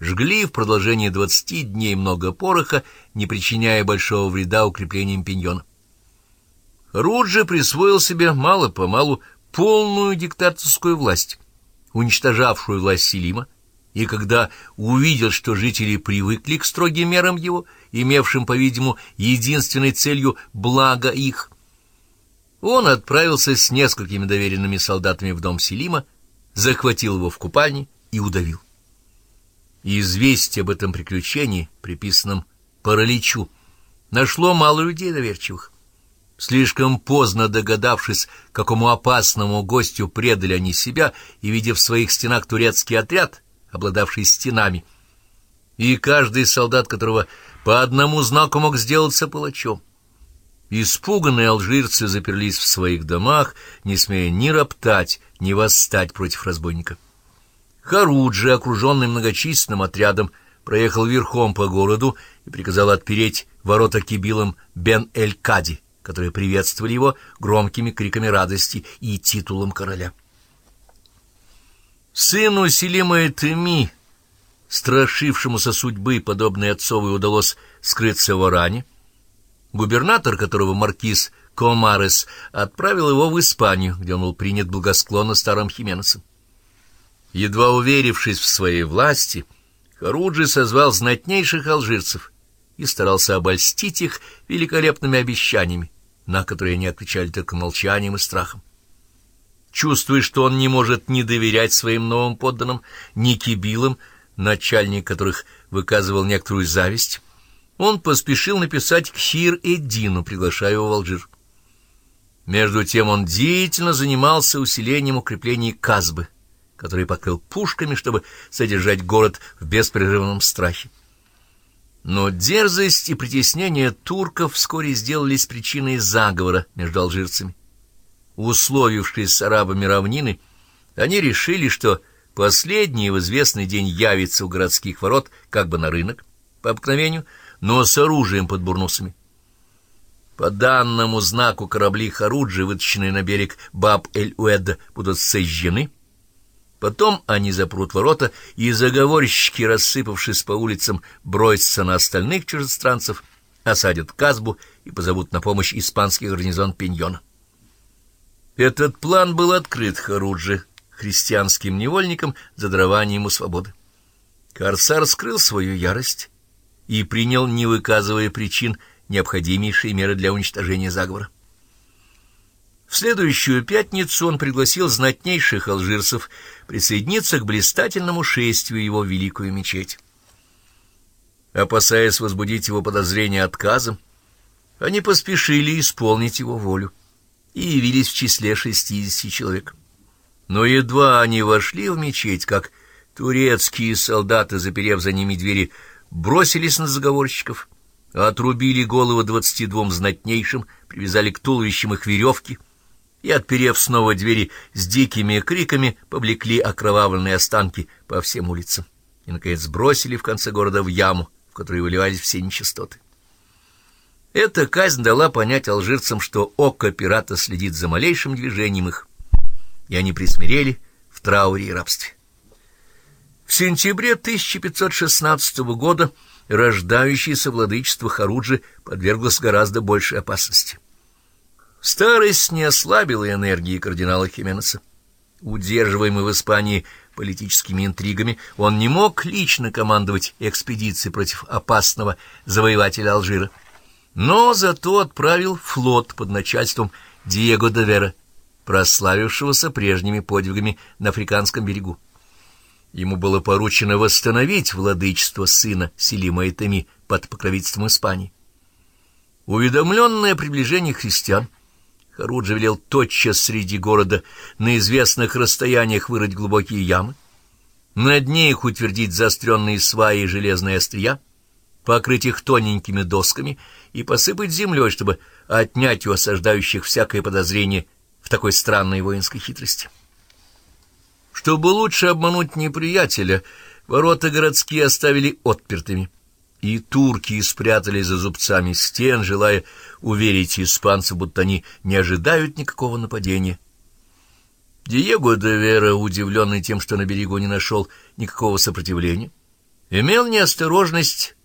жгли в продолжении двадцати дней много пороха, не причиняя большого вреда укреплениям пиньона. Руджи присвоил себе мало-помалу полную диктаторскую власть, уничтожавшую власть Селима, и когда увидел, что жители привыкли к строгим мерам его, имевшим, по-видимому, единственной целью благо их, он отправился с несколькими доверенными солдатами в дом Селима, захватил его в купальне и удавил. Известие об этом приключении, приписанном параличу, нашло мало людей доверчивых. Слишком поздно догадавшись, какому опасному гостю предали они себя, и видя в своих стенах турецкий отряд, обладавший стенами, и каждый солдат, которого по одному знаку мог сделаться палачом. Испуганные алжирцы заперлись в своих домах, не смея ни роптать, ни восстать против разбойника. Харуджи, окруженный многочисленным отрядом, проехал верхом по городу и приказал отпереть ворота кибилам Бен-эль-Кади, которые приветствовали его громкими криками радости и титулом короля. Сыну Селима Этеми, страшившемуся судьбы, подобной отцовой, удалось скрыться в Оране, губернатор которого маркиз Комарес отправил его в Испанию, где он был принят благосклонно старым хименосом. Едва уверившись в своей власти, Харуджи созвал знатнейших алжирцев и старался обольстить их великолепными обещаниями, на которые они отвечали только молчанием и страхом чувствуя, что он не может не доверять своим новым подданным, ни кибилам, начальник которых выказывал некоторую зависть, он поспешил написать к Хир-Эддину, приглашая его в Алжир. Между тем он деятельно занимался усилением укреплений Казбы, который покрыл пушками, чтобы содержать город в беспрерывном страхе. Но дерзость и притеснение турков вскоре сделались причиной заговора между алжирцами условившись с арабами равнины, они решили, что последний в известный день явится у городских ворот как бы на рынок, по обыкновению, но с оружием под бурнусами. По данному знаку корабли Харуджи, вытащенные на берег Баб-эль-Уэдда, будут сожжены. Потом они запрут ворота, и заговорщики, рассыпавшись по улицам, бросятся на остальных чужестранцев, осадят Казбу и позовут на помощь испанский гарнизон Пиньона. Этот план был открыт Харуджи, христианским невольникам за дарование ему свободы. Корсар скрыл свою ярость и принял, не выказывая причин, необходимейшие меры для уничтожения заговора. В следующую пятницу он пригласил знатнейших алжирцев присоединиться к блистательному шествию его в Великую мечеть. Опасаясь возбудить его подозрения отказом, они поспешили исполнить его волю и явились в числе шестидесяти человек. Но едва они вошли в мечеть, как турецкие солдаты, заперев за ними двери, бросились на заговорщиков, отрубили головы двадцати двум знатнейшим, привязали к туловищам их веревки и, отперев снова двери, с дикими криками повлекли окровавленные останки по всем улицам и, наконец, бросили в конце города в яму, в которой выливались все нечистоты. Эта казнь дала понять алжирцам, что око пирата следит за малейшим движением их, и они присмирели в трауре и рабстве. В сентябре 1516 года рождающееся владычество Харуджи подверглось гораздо большей опасности. Старость не ослабила энергии кардинала Хименеса. Удерживаемый в Испании политическими интригами, он не мог лично командовать экспедицией против опасного завоевателя Алжира но зато отправил флот под начальством Диего де Вера, прославившегося прежними подвигами на Африканском берегу. Ему было поручено восстановить владычество сына Селима и под покровительством Испании. Уведомленное о приближении христиан, Харуджи велел тотчас среди города на известных расстояниях вырыть глубокие ямы, на дне их утвердить заостренные сваи и железные острия, покрыть их тоненькими досками и посыпать землей, чтобы отнять у осаждающих всякое подозрение в такой странной воинской хитрости. Чтобы лучше обмануть неприятеля, ворота городские оставили отпертыми, и турки спрятали за зубцами стен, желая уверить испанцев, будто они не ожидают никакого нападения. Диего де Вера, удивленный тем, что на берегу не нашел никакого сопротивления, имел неосторожность